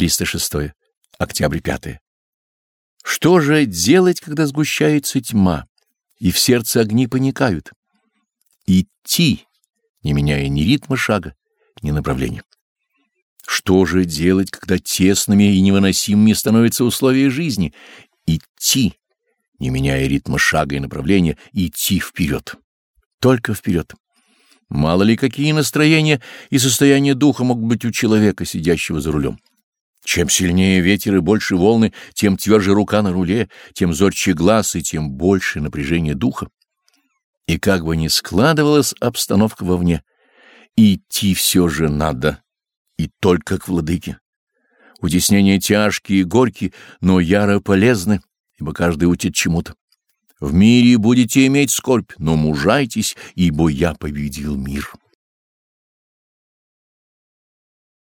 306. Октябрь 5. Что же делать, когда сгущается тьма, и в сердце огни паникают? Идти, не меняя ни ритма шага, ни направления. Что же делать, когда тесными и невыносимыми становятся условия жизни? Идти, не меняя ритма шага и направления, идти вперед. Только вперед. Мало ли какие настроения и состояния духа могут быть у человека, сидящего за рулем. Чем сильнее ветер и больше волны, тем тверже рука на руле, тем зорче глаз и тем больше напряжение духа. И как бы ни складывалась обстановка вовне, идти все же надо, и только к владыке. Утеснения тяжкие и горькие, но яро полезны, ибо каждый учит чему-то. В мире будете иметь скорбь, но мужайтесь, ибо я победил мир».